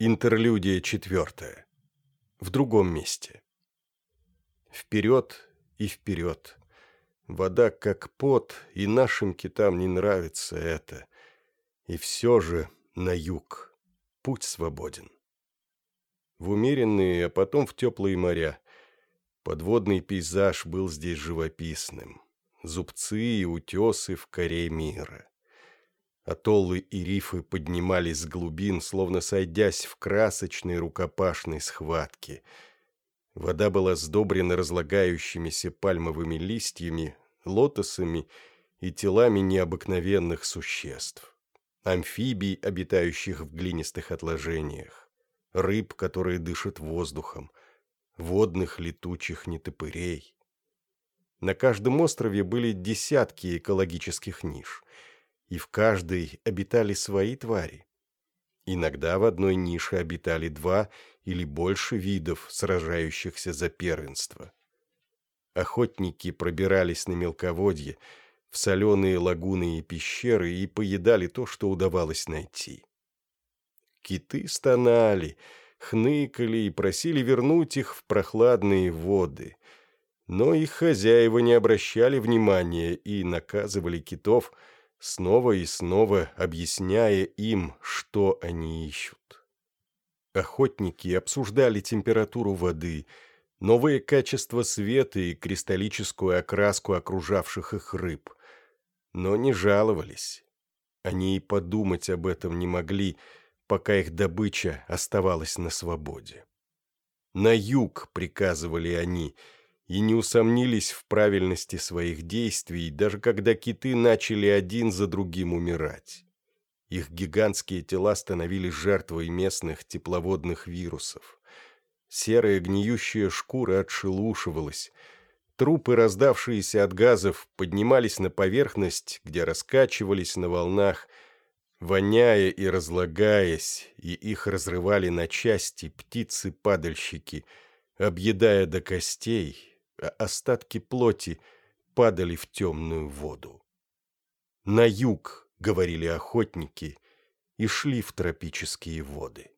Интерлюдия четвертая. В другом месте. Вперед и вперед. Вода как пот, и нашим китам не нравится это. И все же на юг. Путь свободен. В умеренные, а потом в теплые моря. Подводный пейзаж был здесь живописным. Зубцы и утесы в коре мира. Атоллы и рифы поднимались с глубин, словно сойдясь в красочной рукопашной схватке. Вода была сдобрена разлагающимися пальмовыми листьями, лотосами и телами необыкновенных существ. Амфибий, обитающих в глинистых отложениях, рыб, которые дышат воздухом, водных летучих нетопырей. На каждом острове были десятки экологических ниш – и в каждой обитали свои твари. Иногда в одной нише обитали два или больше видов, сражающихся за первенство. Охотники пробирались на мелководье, в соленые лагуны и пещеры и поедали то, что удавалось найти. Киты стонали, хныкали и просили вернуть их в прохладные воды, но их хозяева не обращали внимания и наказывали китов – снова и снова объясняя им, что они ищут. Охотники обсуждали температуру воды, новые качества света и кристаллическую окраску окружавших их рыб, но не жаловались. Они и подумать об этом не могли, пока их добыча оставалась на свободе. «На юг», — приказывали они, — и не усомнились в правильности своих действий, даже когда киты начали один за другим умирать. Их гигантские тела становились жертвой местных тепловодных вирусов. Серая гниющая шкура отшелушивалась. Трупы, раздавшиеся от газов, поднимались на поверхность, где раскачивались на волнах, воняя и разлагаясь, и их разрывали на части птицы-падальщики, объедая до костей, а остатки плоти падали в темную воду. «На юг», — говорили охотники, и шли в тропические воды.